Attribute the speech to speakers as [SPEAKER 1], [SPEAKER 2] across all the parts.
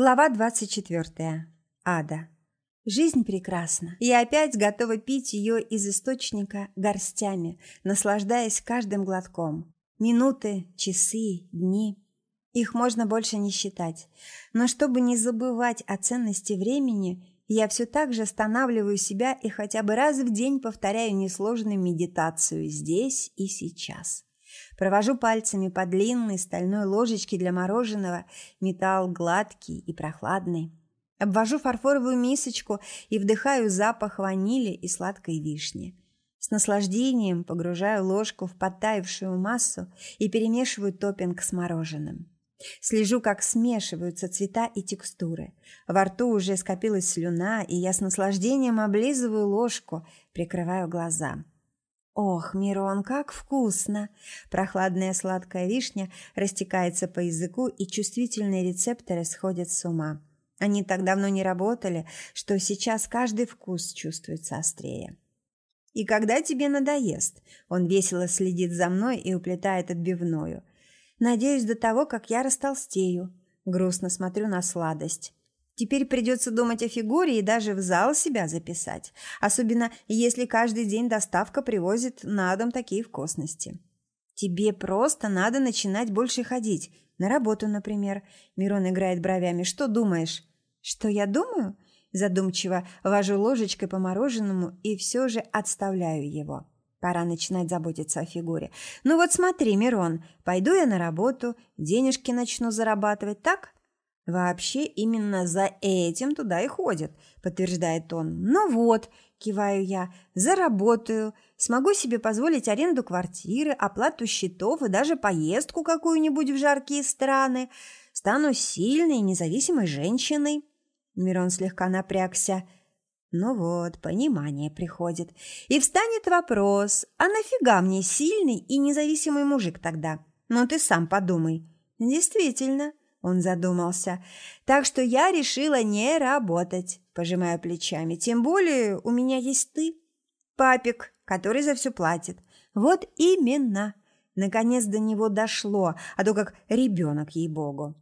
[SPEAKER 1] Глава 24. Ада. Жизнь прекрасна. Я опять готова пить ее из источника горстями, наслаждаясь каждым глотком. Минуты, часы, дни. Их можно больше не считать. Но чтобы не забывать о ценности времени, я все так же останавливаю себя и хотя бы раз в день повторяю несложную медитацию здесь и сейчас. Провожу пальцами по длинной стальной ложечке для мороженого, металл гладкий и прохладный. Обвожу фарфоровую мисочку и вдыхаю запах ванили и сладкой вишни. С наслаждением погружаю ложку в подтаявшую массу и перемешиваю топпинг с мороженым. Слежу, как смешиваются цвета и текстуры. Во рту уже скопилась слюна, и я с наслаждением облизываю ложку, прикрываю глаза. Ох, Мирон, как вкусно! Прохладная сладкая вишня растекается по языку, и чувствительные рецепторы сходят с ума. Они так давно не работали, что сейчас каждый вкус чувствуется острее. И когда тебе надоест, он весело следит за мной и уплетает отбивную. Надеюсь, до того, как я растолстею. Грустно смотрю на сладость. Теперь придется думать о фигуре и даже в зал себя записать. Особенно, если каждый день доставка привозит на дом такие вкусности. Тебе просто надо начинать больше ходить. На работу, например. Мирон играет бровями. Что думаешь? Что я думаю? Задумчиво вожу ложечкой по мороженому и все же отставляю его. Пора начинать заботиться о фигуре. Ну вот смотри, Мирон, пойду я на работу, денежки начну зарабатывать, так? «Вообще именно за этим туда и ходят», – подтверждает он. «Ну вот», – киваю я, – «заработаю, смогу себе позволить аренду квартиры, оплату счетов и даже поездку какую-нибудь в жаркие страны. Стану сильной, независимой женщиной». Мирон слегка напрягся. Ну вот, понимание приходит. И встанет вопрос, а нафига мне сильный и независимый мужик тогда? Ну ты сам подумай. Действительно, он задумался. «Так что я решила не работать», – пожимая плечами. «Тем более у меня есть ты, папик, который за все платит». «Вот именно!» Наконец до него дошло, а то как ребенок, ей-богу.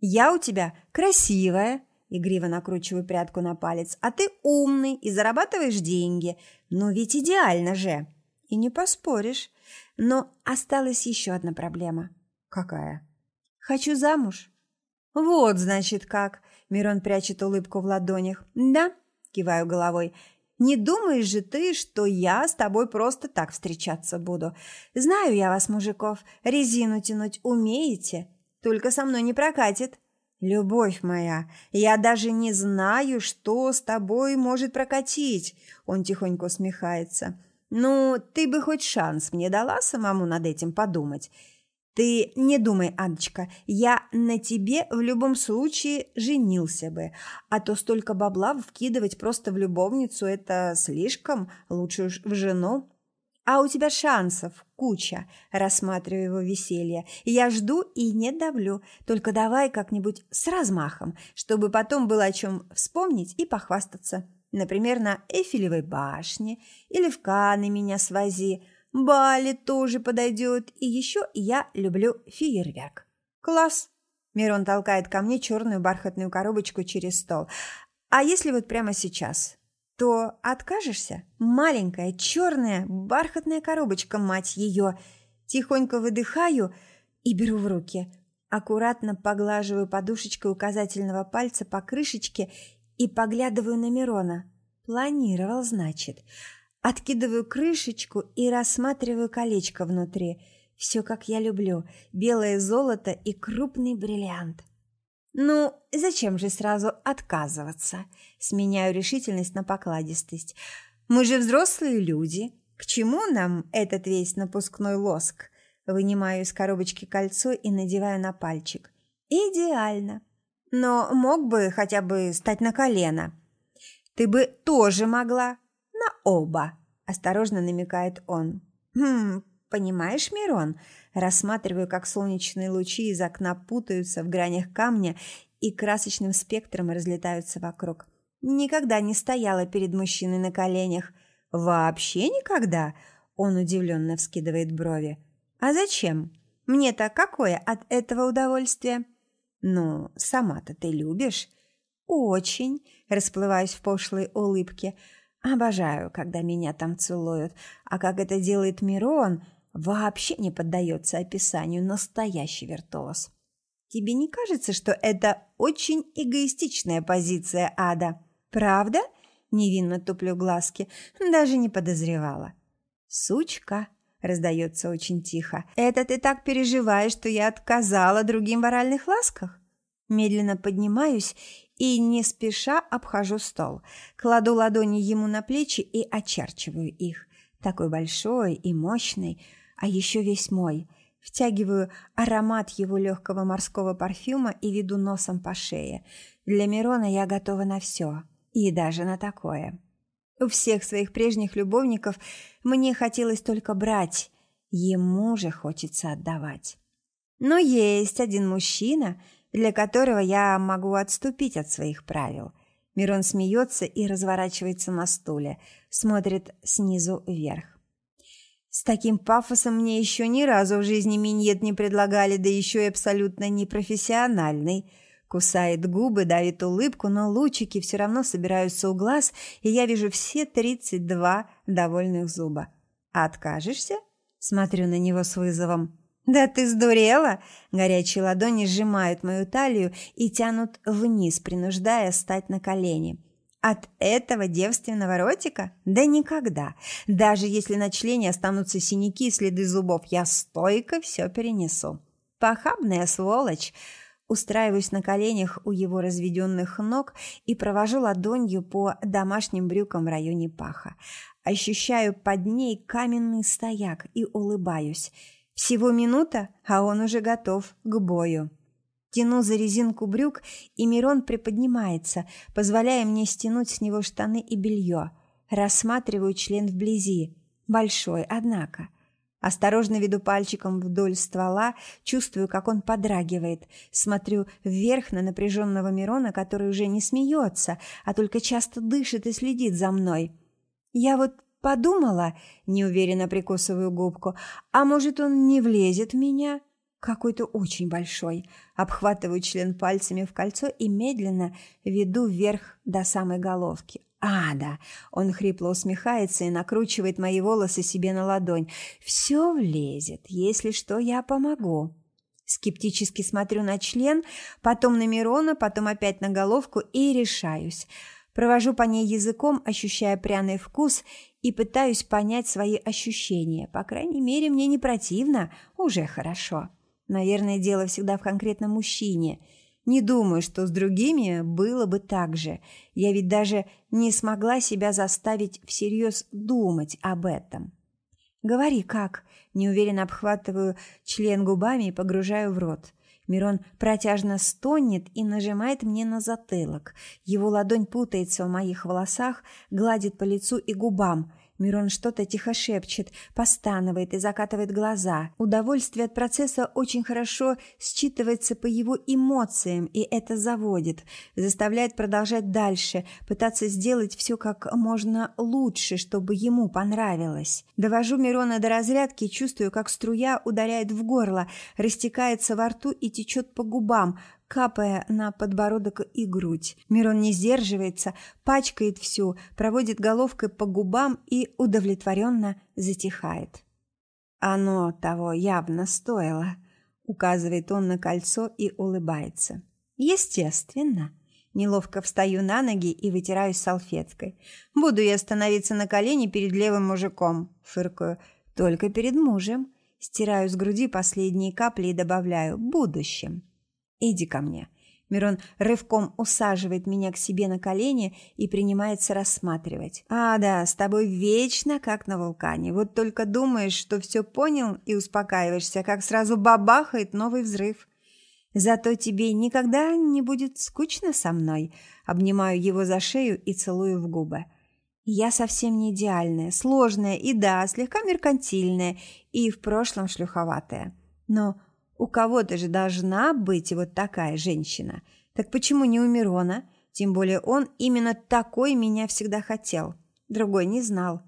[SPEAKER 1] «Я у тебя красивая», – игриво накручиваю прядку на палец, «а ты умный и зарабатываешь деньги. Ну ведь идеально же!» И не поспоришь. Но осталась еще одна проблема.
[SPEAKER 2] «Какая?»
[SPEAKER 1] «Хочу замуж». «Вот, значит, как!» – Мирон прячет улыбку в ладонях. «Да», – киваю головой. «Не думаешь же ты, что я с тобой просто так встречаться буду? Знаю я вас, мужиков, резину тянуть умеете, только со мной не прокатит». «Любовь моя, я даже не знаю, что с тобой может прокатить», – он тихонько усмехается. «Ну, ты бы хоть шанс мне дала самому над этим подумать. Ты не думай, Адочка, я на тебе в любом случае женился бы, а то столько бабла вкидывать просто в любовницу – это слишком, лучше уж в жену. А у тебя шансов куча, рассматриваю его веселье. Я жду и не давлю, только давай как-нибудь с размахом, чтобы потом было о чем вспомнить и похвастаться. Например, на Эйфелевой башне или в Каны меня свози – Бали тоже подойдет. И еще я люблю фейерверк. Класс. Мирон толкает ко мне черную бархатную коробочку через стол. А если вот прямо сейчас? То откажешься? Маленькая, черная, бархатная коробочка, мать ее. Тихонько выдыхаю и беру в руки. Аккуратно поглаживаю подушечкой указательного пальца по крышечке и поглядываю на Мирона. Планировал, значит. Откидываю крышечку и рассматриваю колечко внутри. Все, как я люблю. Белое золото и крупный бриллиант. Ну, зачем же сразу отказываться? Сменяю решительность на покладистость. Мы же взрослые люди. К чему нам этот весь напускной лоск? Вынимаю из коробочки кольцо и надеваю на пальчик. Идеально. Но мог бы хотя бы стать на колено. Ты бы тоже могла, на оба», – осторожно намекает он. «Хм, понимаешь, Мирон?» Рассматриваю, как солнечные лучи из окна путаются в гранях камня и красочным спектром разлетаются вокруг. Никогда не стояла перед мужчиной на коленях. «Вообще никогда?» Он удивленно вскидывает брови. «А зачем? Мне-то какое от этого удовольствие?» Ну, сама-то ты любишь? Очень, расплываюсь в пошлой улыбке. Обожаю, когда меня там целуют. А как это делает Мирон, вообще не поддается описанию настоящий виртуоз. Тебе не кажется, что это очень эгоистичная позиция Ада? Правда? Невинно туплю глазки. Даже не подозревала. Сучка, раздается очень тихо. Это ты так переживаешь, что я отказала другим в оральных ласках? Медленно поднимаюсь и не спеша обхожу стол. Кладу ладони ему на плечи и очерчиваю их. Такой большой и мощный, а еще весь мой. Втягиваю аромат его легкого морского парфюма и веду носом по шее. Для Мирона я готова на все, и даже на такое. У всех своих прежних любовников мне хотелось только брать, ему же хочется отдавать. Но есть один мужчина, для которого я могу отступить от своих правил. Мирон смеется и разворачивается на стуле, смотрит снизу вверх. С таким пафосом мне еще ни разу в жизни миньет не предлагали, да еще и абсолютно непрофессиональный. Кусает губы, давит улыбку, но лучики все равно собираются у глаз, и я вижу все тридцать два довольных зуба. «А откажешься?» Смотрю на него с вызовом. «Да ты сдурела!» Горячие ладони сжимают мою талию и тянут вниз, принуждая стать на колени. От этого девственного ротика? Да никогда. Даже если на члене останутся синяки и следы зубов, я стойко все перенесу. Похабная сволочь. Устраиваюсь на коленях у его разведенных ног и провожу ладонью по домашним брюкам в районе паха. Ощущаю под ней каменный стояк и улыбаюсь. Всего минута, а он уже готов к бою. Тяну за резинку брюк, и Мирон приподнимается, позволяя мне стянуть с него штаны и белье. Рассматриваю член вблизи. Большой, однако. Осторожно веду пальчиком вдоль ствола, чувствую, как он подрагивает. Смотрю вверх на напряженного Мирона, который уже не смеется, а только часто дышит и следит за мной. Я вот подумала, неуверенно прикусываю губку, а может, он не влезет в меня? Какой-то очень большой. Обхватываю член пальцами в кольцо и медленно веду вверх до самой головки. «Ада!» Он хрипло усмехается и накручивает мои волосы себе на ладонь. «Все влезет. Если что, я помогу». Скептически смотрю на член, потом на Мирона, потом опять на головку и решаюсь. Провожу по ней языком, ощущая пряный вкус, и пытаюсь понять свои ощущения. По крайней мере, мне не противно, уже хорошо. Наверное, дело всегда в конкретном мужчине. Не думаю, что с другими было бы так же. Я ведь даже не смогла себя заставить всерьез думать об этом. «Говори, как?» Неуверенно обхватываю член губами и погружаю в рот. Мирон протяжно стонет и нажимает мне на затылок. Его ладонь путается в моих волосах, гладит по лицу и губам. Мирон что-то тихо шепчет, постанывает и закатывает глаза. Удовольствие от процесса очень хорошо считывается по его эмоциям, и это заводит, заставляет продолжать дальше, пытаться сделать все как можно лучше, чтобы ему понравилось. Довожу Мирона до разрядки чувствую, как струя ударяет в горло, растекается во рту и течет по губам, капая на подбородок и грудь. Мирон не сдерживается, пачкает всю, проводит головкой по губам и удовлетворенно затихает. «Оно того явно стоило», — указывает он на кольцо и улыбается. «Естественно». Неловко встаю на ноги и вытираюсь салфеткой. «Буду я становиться на колени перед левым мужиком», — фыркаю. «Только перед мужем». Стираю с груди последние капли и добавляю «будущим». «Иди ко мне». Мирон рывком усаживает меня к себе на колени и принимается рассматривать. «А, да, с тобой вечно как на вулкане. Вот только думаешь, что все понял и успокаиваешься, как сразу бабахает новый взрыв. Зато тебе никогда не будет скучно со мной». Обнимаю его за шею и целую в губы. Я совсем не идеальная, сложная и, да, слегка меркантильная и в прошлом шлюховатая. Но у кого-то же должна быть вот такая женщина. Так почему не у Мирона? Тем более он именно такой меня всегда хотел. Другой не знал.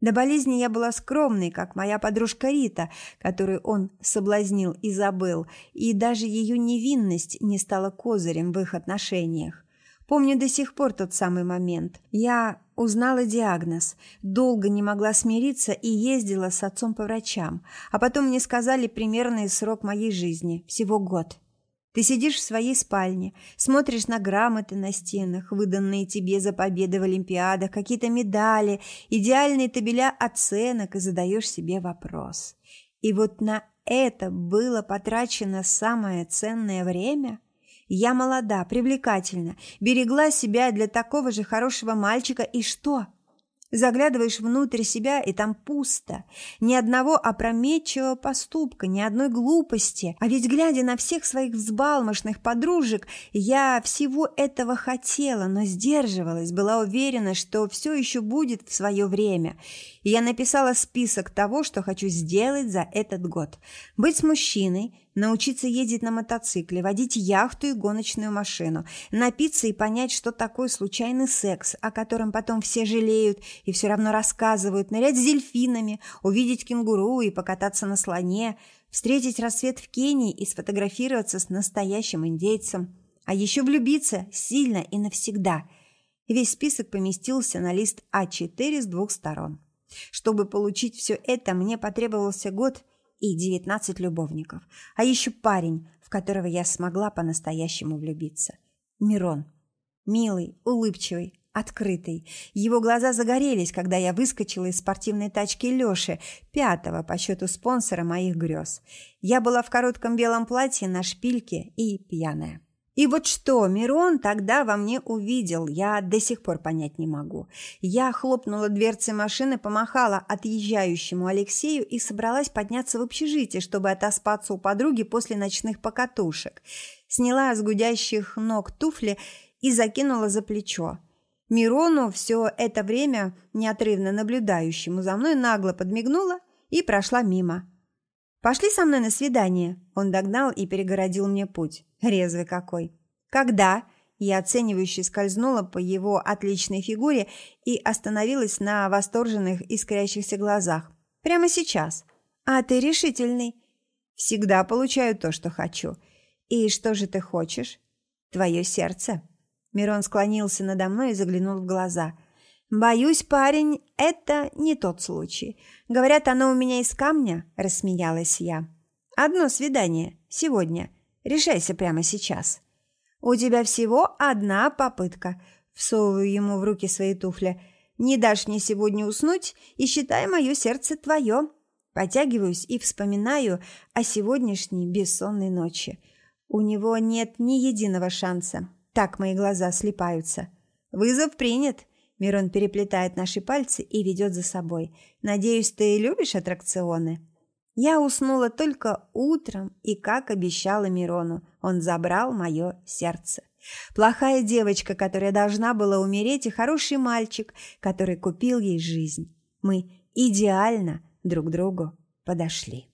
[SPEAKER 1] До болезни я была скромной, как моя подружка Рита, которую он соблазнил и забыл, и даже ее невинность не стала козырем в их отношениях. Помню до сих пор тот самый момент. Я узнала диагноз, долго не могла смириться и ездила с отцом по врачам, а потом мне сказали примерный срок моей жизни – всего год. Ты сидишь в своей спальне, смотришь на грамоты на стенах, выданные тебе за победы в Олимпиадах, какие-то медали, идеальные табеля оценок и задаешь себе вопрос. И вот на это было потрачено самое ценное время? Я молода, привлекательна, берегла себя для такого же хорошего мальчика, и что? Заглядываешь внутрь себя, и там пусто. Ни одного опрометчивого поступка, ни одной глупости. А ведь, глядя на всех своих взбалмошных подружек, я всего этого хотела, но сдерживалась, была уверена, что все еще будет в свое время. И я написала список того, что хочу сделать за этот год. Быть с мужчиной, научиться ездить на мотоцикле, водить яхту и гоночную машину, напиться и понять, что такое случайный секс, о котором потом все жалеют и все равно рассказывают, нырять с дельфинами, увидеть кенгуру и покататься на слоне, встретить рассвет в Кении и сфотографироваться с настоящим индейцем, а еще влюбиться сильно и навсегда. Весь список поместился на лист А4 с двух сторон. Чтобы получить все это, мне потребовался год и 19 любовников, а еще парень, в которого я смогла по-настоящему влюбиться. Мирон. Милый, улыбчивый, открытый. Его глаза загорелись, когда я выскочила из спортивной тачки Лёши, пятого по счету спонсора моих грез. Я была в коротком белом платье на шпильке и пьяная. И вот что Мирон тогда во мне увидел, я до сих пор понять не могу. Я хлопнула дверцей машины, помахала отъезжающему Алексею и собралась подняться в общежитие, чтобы отоспаться у подруги после ночных покатушек. Сняла с гудящих ног туфли и закинула за плечо. Мирону все это время, неотрывно наблюдающему за мной, нагло подмигнула и прошла мимо. «Пошли со мной на свидание». Он догнал и перегородил мне путь. Резвый какой. «Когда?» Я оценивающе скользнула по его отличной фигуре и остановилась на восторженных искрящихся глазах. «Прямо сейчас. А ты решительный». «Всегда получаю то, что хочу. И что же ты хочешь?» «Твое сердце». Мирон склонился надо мной и заглянул в глаза – «Боюсь, парень, это не тот случай. Говорят, оно у меня из камня», – рассмеялась я. «Одно свидание. Сегодня. Решайся прямо сейчас». «У тебя всего одна попытка», – всовываю ему в руки свои туфли. «Не дашь мне сегодня уснуть, и считай мое сердце твое». Потягиваюсь и вспоминаю о сегодняшней бессонной ночи. У него нет ни единого шанса. Так мои глаза слепаются. «Вызов принят», Мирон переплетает наши пальцы и ведет за собой. «Надеюсь, ты любишь аттракционы?» Я уснула только утром, и, как обещала Мирону, он забрал мое сердце. Плохая девочка, которая должна была умереть, и хороший мальчик, который купил ей жизнь. Мы идеально друг другу подошли.